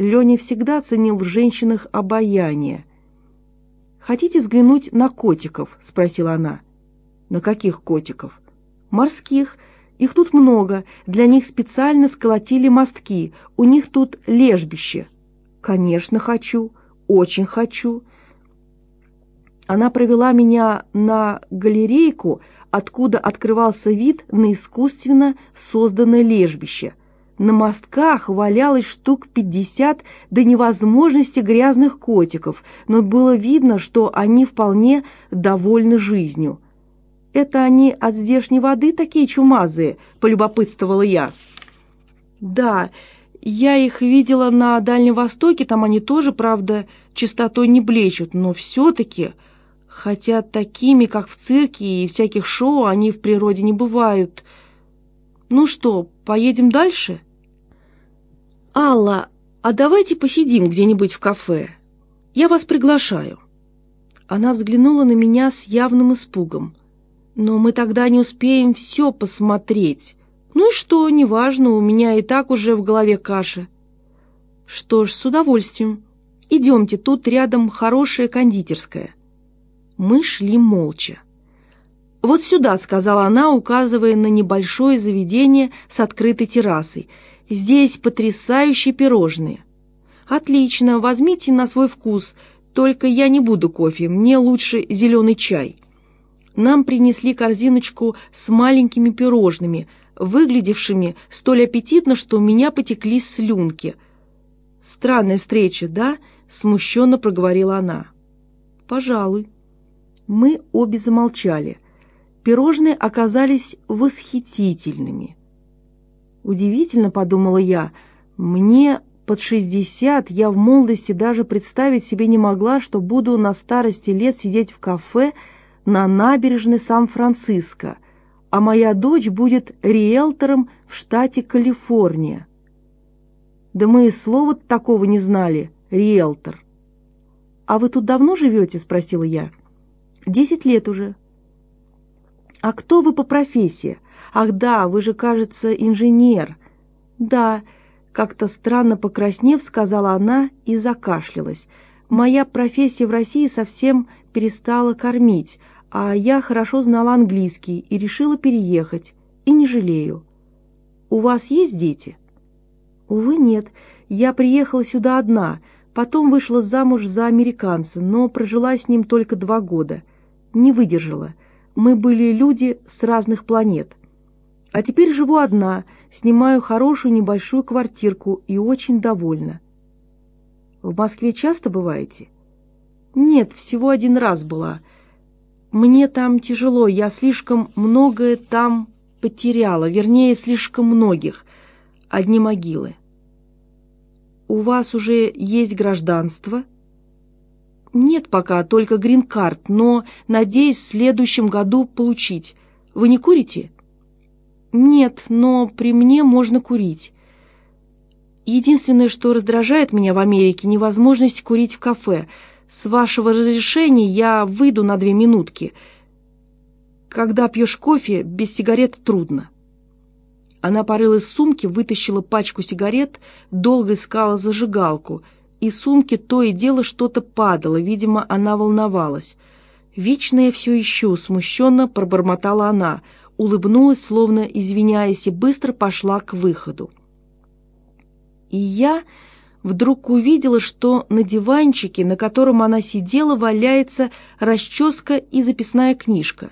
Леня всегда ценил в женщинах обаяние. «Хотите взглянуть на котиков?» — спросила она. «На каких котиков?» «Морских. Их тут много. Для них специально сколотили мостки. У них тут лежбище». «Конечно, хочу. Очень хочу». Она провела меня на галерейку, откуда открывался вид на искусственно созданное лежбище. На мостках валялось штук пятьдесят до невозможности грязных котиков, но было видно, что они вполне довольны жизнью. «Это они от здешней воды такие чумазые?» – полюбопытствовала я. «Да, я их видела на Дальнем Востоке, там они тоже, правда, чистотой не блещут, но все-таки...» Хотя такими, как в цирке и всяких шоу, они в природе не бывают. Ну что, поедем дальше?» «Алла, а давайте посидим где-нибудь в кафе. Я вас приглашаю». Она взглянула на меня с явным испугом. «Но мы тогда не успеем все посмотреть. Ну и что, неважно, у меня и так уже в голове каша». «Что ж, с удовольствием. Идемте, тут рядом хорошая кондитерская». Мы шли молча. «Вот сюда», — сказала она, указывая на небольшое заведение с открытой террасой — Здесь потрясающие пирожные. Отлично, возьмите на свой вкус, только я не буду кофе, мне лучше зеленый чай. Нам принесли корзиночку с маленькими пирожными, выглядевшими столь аппетитно, что у меня потекли слюнки. «Странная встреча, да?» — смущенно проговорила она. «Пожалуй». Мы обе замолчали. Пирожные оказались восхитительными. Удивительно, подумала я, мне под шестьдесят, я в молодости даже представить себе не могла, что буду на старости лет сидеть в кафе на набережной Сан-Франциско, а моя дочь будет риэлтором в штате Калифорния. Да мы и слова такого не знали, риэлтор. «А вы тут давно живете?» – спросила я. «Десять лет уже». «А кто вы по профессии?» «Ах да, вы же, кажется, инженер». «Да», — как-то странно покраснев, сказала она и закашлялась. «Моя профессия в России совсем перестала кормить, а я хорошо знала английский и решила переехать, и не жалею». «У вас есть дети?» «Увы, нет. Я приехала сюда одна, потом вышла замуж за американца, но прожила с ним только два года. Не выдержала. Мы были люди с разных планет. А теперь живу одна, снимаю хорошую небольшую квартирку и очень довольна. В Москве часто бываете? Нет, всего один раз была. Мне там тяжело, я слишком многое там потеряла, вернее, слишком многих. Одни могилы. У вас уже есть гражданство? Нет пока, только грин-карт, но надеюсь в следующем году получить. Вы не курите? «Нет, но при мне можно курить. Единственное, что раздражает меня в Америке, невозможность курить в кафе. С вашего разрешения я выйду на две минутки. Когда пьешь кофе, без сигарет трудно». Она порылась в сумке, вытащила пачку сигарет, долго искала зажигалку. Из сумки то и дело что-то падало, видимо, она волновалась. «Вечно я все ищу», — смущенно пробормотала она — улыбнулась, словно извиняясь, и быстро пошла к выходу. И я вдруг увидела, что на диванчике, на котором она сидела, валяется расческа и записная книжка.